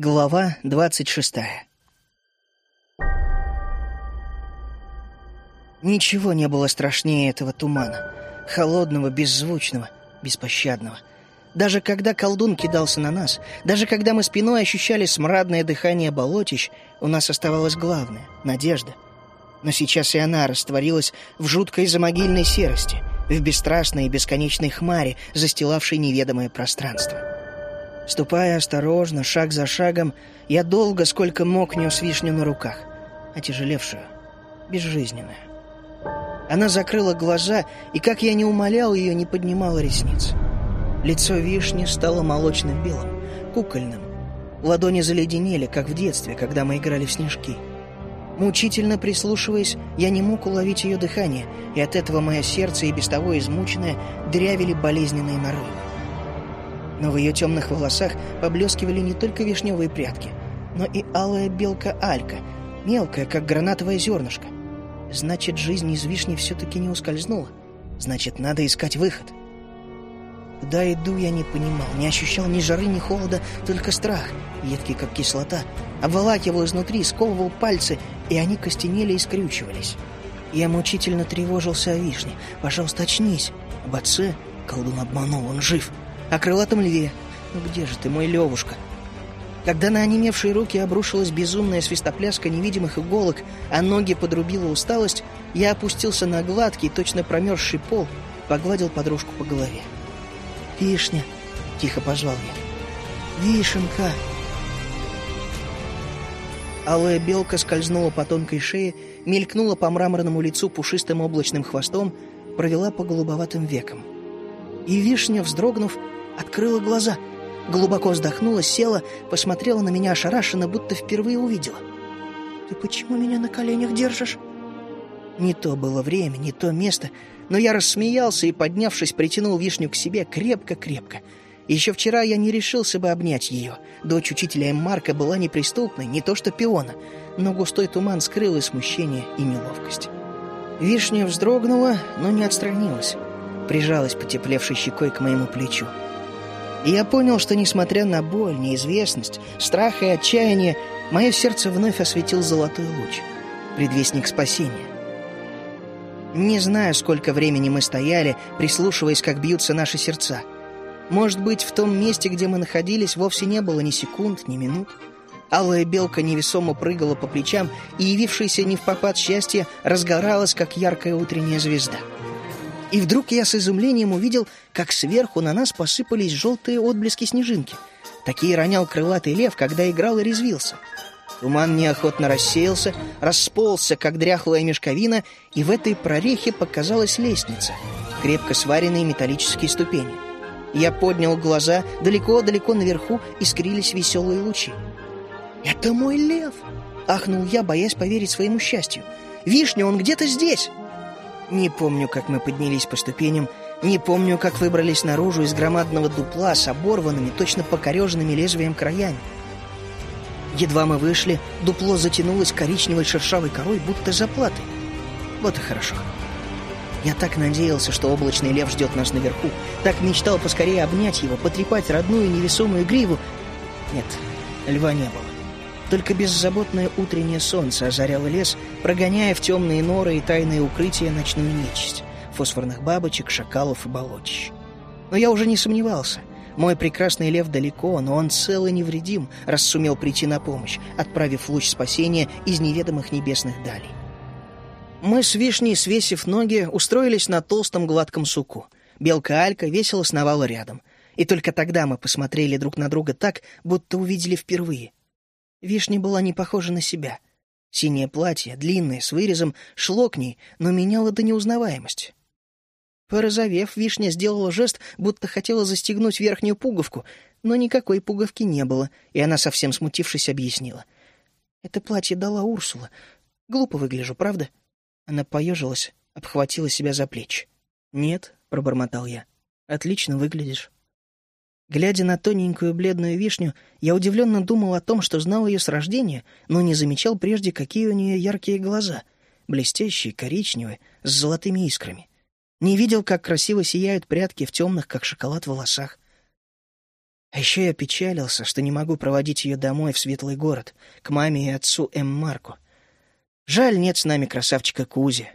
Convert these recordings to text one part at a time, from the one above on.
Глава двадцать шестая Ничего не было страшнее этого тумана. Холодного, беззвучного, беспощадного. Даже когда колдун кидался на нас, даже когда мы спиной ощущали смрадное дыхание болотищ, у нас оставалось главное — надежда. Но сейчас и она растворилась в жуткой замогильной серости, в бесстрастной и бесконечной хмаре, застилавшей неведомое пространство. Ступая осторожно, шаг за шагом, я долго, сколько мог, нес вишню на руках, отяжелевшую, безжизненную. Она закрыла глаза, и, как я не умолял ее, не поднимала ресниц. Лицо вишни стало молочным белым, кукольным. Ладони заледенели, как в детстве, когда мы играли в снежки. Мучительно прислушиваясь, я не мог уловить ее дыхание, и от этого мое сердце, и без того измученное, дрявили болезненные нарывы но в ее темных волосах поблескивали не только вишневые прядки, но и алая белка Алька, мелкая, как гранатовое зернышко. Значит, жизнь из вишни все-таки не ускользнула. Значит, надо искать выход. Куда иду, я не понимал, не ощущал ни жары, ни холода, только страх, едкий, как кислота. Обволакивал изнутри, сковывал пальцы, и они костенели и скрючивались. Я мучительно тревожился о вишне. «Пожалуйста, очнись!» Об отце колдун обманул, он жив о крылатом льве. Ну где же ты, мой Левушка? Когда на онемевшие руки обрушилась безумная свистопляска невидимых иголок, а ноги подрубила усталость, я опустился на гладкий, точно промерзший пол, погладил подружку по голове. «Вишня!» — тихо позвал я. «Вишенка!» Алая белка скользнула по тонкой шее, мелькнула по мраморному лицу пушистым облачным хвостом, провела по голубоватым векам. И вишня, вздрогнув, открыла глаза, глубоко вздохнула, села, посмотрела на меня ошарашенно, будто впервые увидела. «Ты почему меня на коленях держишь?» Не то было время, не то место, но я рассмеялся и, поднявшись, притянул вишню к себе крепко-крепко. Еще вчера я не решился бы обнять ее. Дочь учителя. Марка была неприступной, не то что пиона, но густой туман скрыл и смущение, и неловкость. Вишня вздрогнула, но не отстранилась. Прижалась потеплевшей щекой к моему плечу. И я понял, что, несмотря на боль, неизвестность, страх и отчаяние, мое сердце вновь осветил золотой луч, предвестник спасения. Не знаю, сколько времени мы стояли, прислушиваясь, как бьются наши сердца. Может быть, в том месте, где мы находились, вовсе не было ни секунд, ни минут. Алая белка невесомо прыгала по плечам, и явившаяся не в попад счастье разгоралась, как яркая утренняя звезда. И вдруг я с изумлением увидел, как сверху на нас посыпались желтые отблески снежинки. Такие ронял крылатый лев, когда играл и резвился. Туман неохотно рассеялся, расползся, как дряхлая мешковина, и в этой прорехе показалась лестница, крепко сваренные металлические ступени. Я поднял глаза, далеко-далеко наверху искрились веселые лучи. «Это мой лев!» — ахнул я, боясь поверить своему счастью. «Вишня, он где-то здесь!» Не помню, как мы поднялись по ступеням, не помню, как выбрались наружу из громадного дупла с оборванными, точно покореженными лезвием краями. Едва мы вышли, дупло затянулось коричневой шершавой корой, будто заплатой. Вот и хорошо. Я так надеялся, что облачный лев ждет нас наверху, так мечтал поскорее обнять его, потрепать родную невесомую гриву. Нет, льва не было. Только беззаботное утреннее солнце озаряло лес, прогоняя в темные норы и тайные укрытия ночную нечисть, фосфорных бабочек, шакалов и болотищ. Но я уже не сомневался. Мой прекрасный лев далеко, но он цел и невредим, раз сумел прийти на помощь, отправив луч спасения из неведомых небесных далей. Мы с Вишней, свесив ноги, устроились на толстом гладком суку. Белка Алька весело сновала рядом. И только тогда мы посмотрели друг на друга так, будто увидели впервые — Вишня была не похожа на себя. Синее платье, длинное, с вырезом, шло к ней, но меняло до неузнаваемости. Порозовев, Вишня сделала жест, будто хотела застегнуть верхнюю пуговку, но никакой пуговки не было, и она, совсем смутившись, объяснила. «Это платье дала Урсула. Глупо выгляжу, правда?» Она поежилась, обхватила себя за плечи. «Нет», — пробормотал я, — «отлично выглядишь». Глядя на тоненькую бледную вишню, я удивленно думал о том, что знал ее с рождения, но не замечал прежде, какие у нее яркие глаза, блестящие, коричневые, с золотыми искрами. Не видел, как красиво сияют прядки в темных, как шоколад, волосах. А еще я печалился, что не могу проводить ее домой в светлый город, к маме и отцу М. Марку. Жаль, нет с нами красавчика Кузи.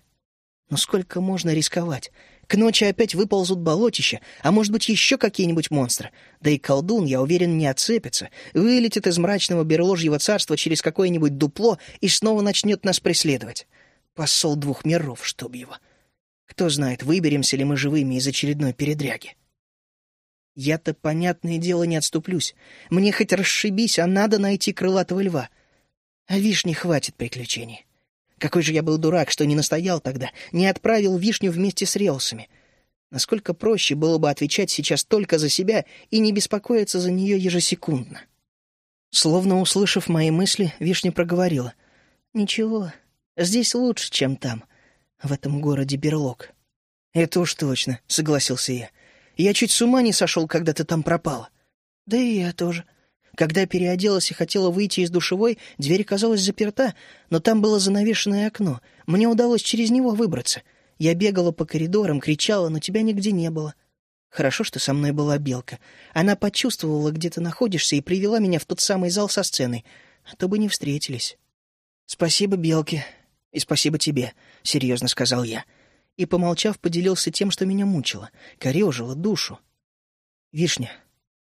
Но сколько можно рисковать? К ночи опять выползут болотища, а может быть еще какие-нибудь монстры. Да и колдун, я уверен, не отцепится, вылетит из мрачного берложьего царства через какое-нибудь дупло и снова начнет нас преследовать. Посол двух миров, чтоб его. Кто знает, выберемся ли мы живыми из очередной передряги. Я-то, понятное дело, не отступлюсь. Мне хоть расшибись, а надо найти крылатого льва. А вишни хватит приключений. Какой же я был дурак, что не настоял тогда, не отправил вишню вместе с релсами. Насколько проще было бы отвечать сейчас только за себя и не беспокоиться за нее ежесекундно. Словно услышав мои мысли, вишня проговорила. «Ничего, здесь лучше, чем там, в этом городе Берлог». «Это уж точно», — согласился я. «Я чуть с ума не сошел, когда ты там пропала». «Да и я тоже», когда переоделась и хотела выйти из душевой, дверь оказалась заперта, но там было занавешенное окно. Мне удалось через него выбраться. Я бегала по коридорам, кричала, но тебя нигде не было. Хорошо, что со мной была Белка. Она почувствовала, где ты находишься, и привела меня в тот самый зал со сценой. А то бы не встретились. «Спасибо, Белке, и спасибо тебе», — серьезно сказал я. И, помолчав, поделился тем, что меня мучило, корежило душу. «Вишня,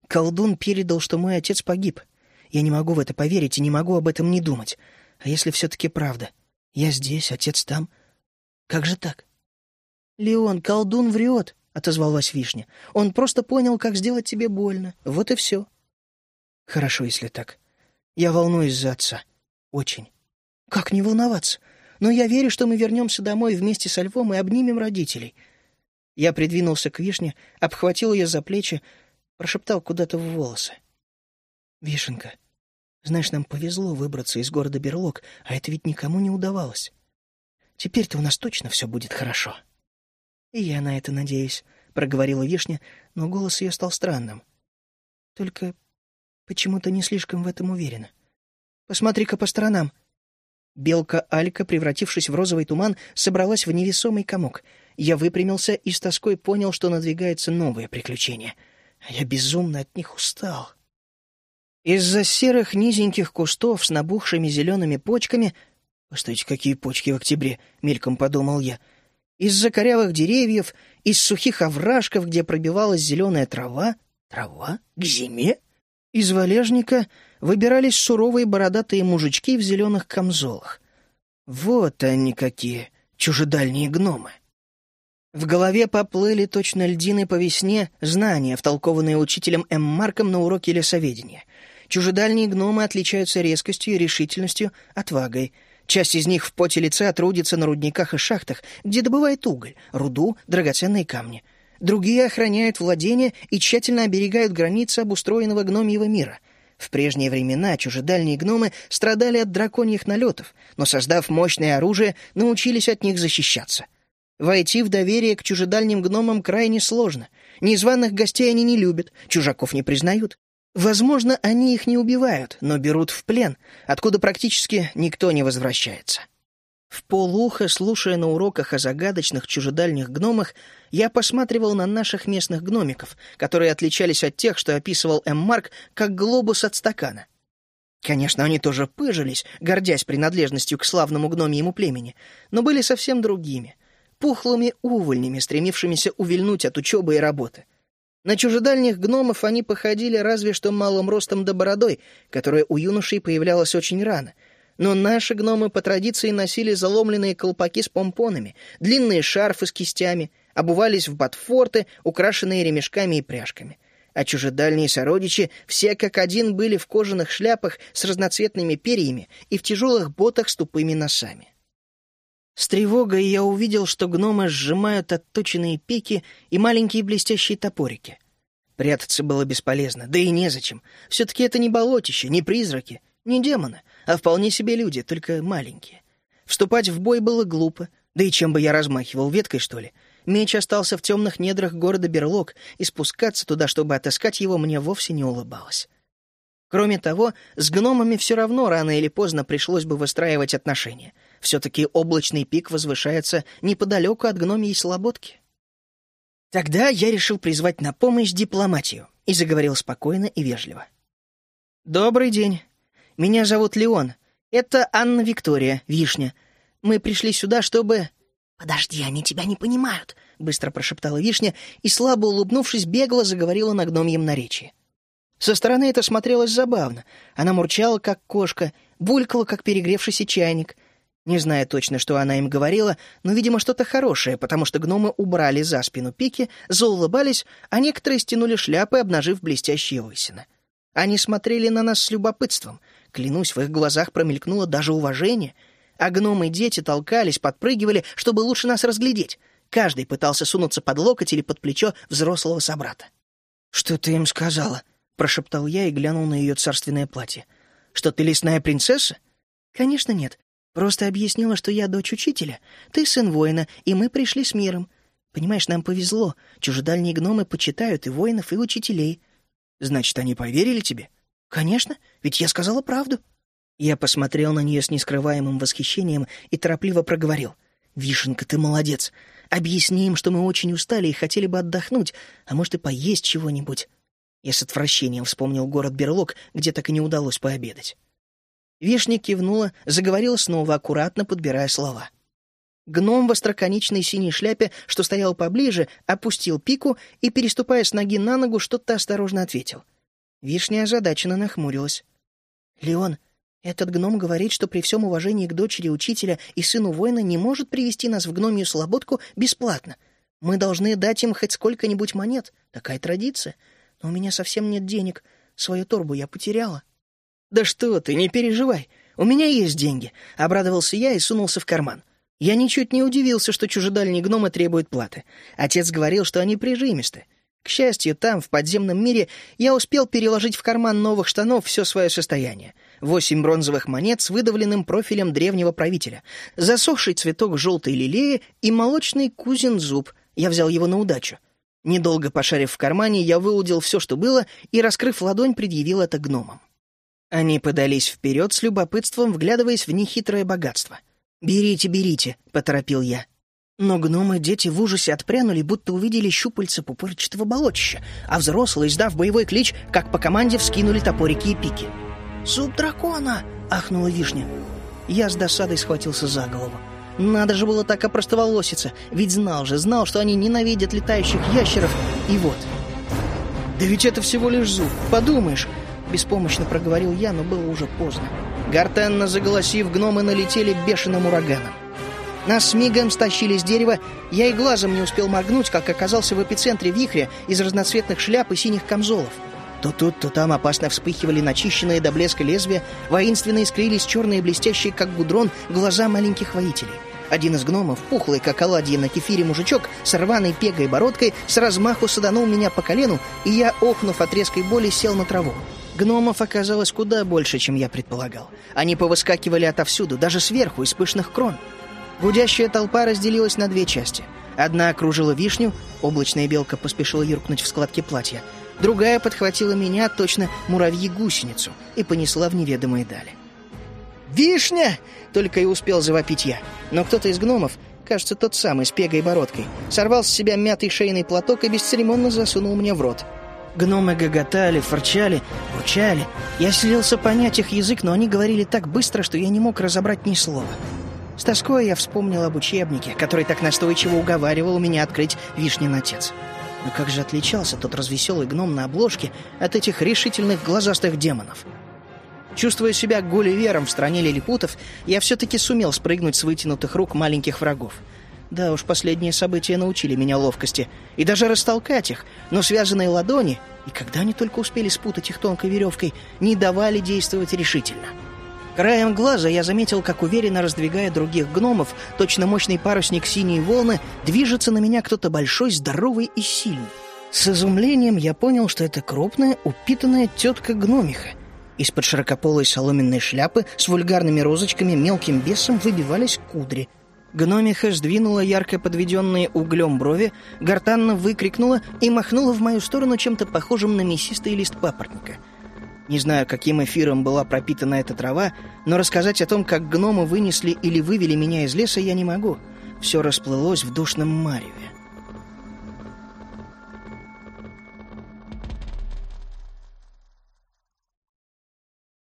Колдун передал, что мой отец погиб. Я не могу в это поверить и не могу об этом не думать. А если все-таки правда? Я здесь, отец там. Как же так? «Леон, колдун врет», — отозвалась Вишня. «Он просто понял, как сделать тебе больно. Вот и все». «Хорошо, если так. Я волнуюсь за отца. Очень. Как не волноваться? Но я верю, что мы вернемся домой вместе со львом и обнимем родителей». Я придвинулся к Вишне, обхватил ее за плечи, прошептал куда-то в волосы. «Вишенка, знаешь, нам повезло выбраться из города Берлог, а это ведь никому не удавалось. Теперь-то у нас точно все будет хорошо». «И я на это надеюсь», — проговорила Вишня, но голос ее стал странным. «Только почему-то не слишком в этом уверена. Посмотри-ка по сторонам». Белка Алька, превратившись в розовый туман, собралась в невесомый комок. Я выпрямился и с тоской понял, что надвигается новое приключение — я безумно от них устал. Из-за серых низеньких кустов с набухшими зелеными почками... Постойте, какие почки в октябре, мельком подумал я. Из-за корявых деревьев, из сухих овражков, где пробивалась зеленая трава... Трава? К зиме? Из валежника выбирались суровые бородатые мужички в зеленых камзолах. Вот они какие, чужедальние гномы. В голове поплыли точно льдины по весне знания, втолкованные учителем М. Марком на уроке лесоведения. Чужедальние гномы отличаются резкостью, решительностью, отвагой. Часть из них в поте лица трудится на рудниках и шахтах, где добывает уголь, руду, драгоценные камни. Другие охраняют владения и тщательно оберегают границы обустроенного гномьего мира — в прежние времена чужедальние гномы страдали от драконьих налетов, но, создав мощное оружие, научились от них защищаться. Войти в доверие к чужедальним гномам крайне сложно. Незваных гостей они не любят, чужаков не признают. Возможно, они их не убивают, но берут в плен, откуда практически никто не возвращается. В полухо, слушая на уроках о загадочных чужедальних гномах, я посматривал на наших местных гномиков, которые отличались от тех, что описывал М. Марк, как глобус от стакана. Конечно, они тоже пыжились, гордясь принадлежностью к славному гномьему племени, но были совсем другими — пухлыми увольнями, стремившимися увильнуть от учебы и работы. На чужедальних гномов они походили разве что малым ростом да бородой, которая у юношей появлялась очень рано. Но наши гномы по традиции носили заломленные колпаки с помпонами, длинные шарфы с кистями, обувались в ботфорты, украшенные ремешками и пряжками. А чужедальние сородичи все как один были в кожаных шляпах с разноцветными перьями и в тяжелых ботах с тупыми носами. С тревогой я увидел, что гномы сжимают отточенные пики и маленькие блестящие топорики. Прятаться было бесполезно, да и незачем. Все-таки это не болотище, не призраки, не демоны, а вполне себе люди, только маленькие. Вступать в бой было глупо, да и чем бы я размахивал, веткой, что ли? Меч остался в темных недрах города Берлог, и спускаться туда, чтобы отыскать его, мне вовсе не улыбалось. Кроме того, с гномами все равно рано или поздно пришлось бы выстраивать отношения — все-таки облачный пик возвышается неподалеку от гномьей слободки. Тогда я решил призвать на помощь дипломатию и заговорил спокойно и вежливо. «Добрый день. Меня зовут Леон. Это Анна Виктория, Вишня. Мы пришли сюда, чтобы...» «Подожди, они тебя не понимают», — быстро прошептала Вишня и, слабо улыбнувшись, бегло заговорила на гномьем наречии. Со стороны это смотрелось забавно. Она мурчала, как кошка, булькала, как перегревшийся чайник. Не зная точно, что она им говорила, но, видимо, что-то хорошее, потому что гномы убрали за спину пики, заулыбались, а некоторые стянули шляпы, обнажив блестящие лысины. Они смотрели на нас с любопытством. Клянусь, в их глазах промелькнуло даже уважение. А гномы и дети толкались, подпрыгивали, чтобы лучше нас разглядеть. Каждый пытался сунуться под локоть или под плечо взрослого собрата. «Что ты им сказала?» — прошептал я и глянул на ее царственное платье. «Что ты лесная принцесса?» «Конечно нет. Просто объяснила, что я дочь учителя, ты сын воина, и мы пришли с миром. Понимаешь, нам повезло. Чужедальние гномы почитают и воинов, и учителей». «Значит, они поверили тебе?» «Конечно, ведь я сказала правду». Я посмотрел на нее с нескрываемым восхищением и торопливо проговорил. «Вишенка, ты молодец. Объясни им, что мы очень устали и хотели бы отдохнуть, а может и поесть чего-нибудь. Я с отвращением вспомнил город Берлог, где так и не удалось пообедать. Вишня кивнула, заговорила снова, аккуратно подбирая слова. Гном в остроконечной синей шляпе, что стоял поближе, опустил пику и, переступая с ноги на ногу, что-то осторожно ответил. Вишня озадаченно нахмурилась. «Леон, этот гном говорит, что при всем уважении к дочери учителя и сыну воина не может привести нас в гномию слободку бесплатно. Мы должны дать им хоть сколько-нибудь монет. Такая традиция. Но у меня совсем нет денег. Свою торбу я потеряла». «Да что ты, не переживай. У меня есть деньги», — обрадовался я и сунулся в карман. Я ничуть не удивился, что чужедальние гномы требуют платы. Отец говорил, что они прижимисты. К счастью, там, в подземном мире, я успел переложить в карман новых штанов все свое состояние. Восемь бронзовых монет с выдавленным профилем древнего правителя, засохший цветок желтой лилеи и молочный кузин зуб. Я взял его на удачу. Недолго пошарив в кармане, я выудил все, что было, и, раскрыв ладонь, предъявил это гномам. Они подались вперед с любопытством, вглядываясь в нехитрое богатство. «Берите, берите», — поторопил я. Но гномы дети в ужасе отпрянули, будто увидели щупальца пупырчатого болотища, а взрослые, издав боевой клич, как по команде вскинули топорики и пики. «Суп дракона!» — ахнула вишня. Я с досадой схватился за голову. Надо же было так опростоволоситься, ведь знал же, знал, что они ненавидят летающих ящеров, и вот. «Да ведь это всего лишь зуб, подумаешь!» Беспомощно проговорил я, но было уже поздно. Гортанно заголосив, гномы налетели бешеным ураганом. Нас с мигом стащили с дерева, я и глазом не успел моргнуть, как оказался в эпицентре вихря из разноцветных шляп и синих камзолов. То тут, то там опасно вспыхивали начищенные до блеска лезвия, воинственно искрились черные блестящие, как гудрон, глаза маленьких воителей. Один из гномов, пухлый, как оладьи на кефире мужичок, с рваной пегой бородкой, с размаху саданул меня по колену, и я, охнув от резкой боли, сел на траву. Гномов оказалось куда больше, чем я предполагал. Они повыскакивали отовсюду, даже сверху, из пышных крон. Гудящая толпа разделилась на две части. Одна окружила вишню, облачная белка поспешила юркнуть в складки платья, Другая подхватила меня, точно муравьи-гусеницу, и понесла в неведомые дали. «Вишня!» — только и успел завопить я. Но кто-то из гномов, кажется, тот самый, с пегой и бородкой, сорвал с себя мятый шейный платок и бесцеремонно засунул мне в рот. Гномы гоготали, форчали, бурчали. Я селился понять их язык, но они говорили так быстро, что я не мог разобрать ни слова. С тоской я вспомнил об учебнике, который так настойчиво уговаривал меня открыть Вишнин отец. Но как же отличался тот развеселый гном на обложке от этих решительных глазастых демонов? Чувствуя себя гулливером в стране лилипутов, я все-таки сумел спрыгнуть с вытянутых рук маленьких врагов. Да уж, последние события научили меня ловкости. И даже растолкать их, но связанные ладони, и когда они только успели спутать их тонкой веревкой, не давали действовать решительно. — Краем глаза я заметил, как уверенно раздвигая других гномов, точно мощный парусник синей волны, движется на меня кто-то большой, здоровый и сильный. С изумлением я понял, что это крупная, упитанная тетка-гномиха. Из-под широкополой соломенной шляпы с вульгарными розочками мелким бесом выбивались кудри. Гномиха сдвинула ярко подведенные углем брови, гортанно выкрикнула и махнула в мою сторону чем-то похожим на мясистый лист папоротника — не знаю, каким эфиром была пропитана эта трава, но рассказать о том, как гномы вынесли или вывели меня из леса, я не могу. Все расплылось в душном мареве.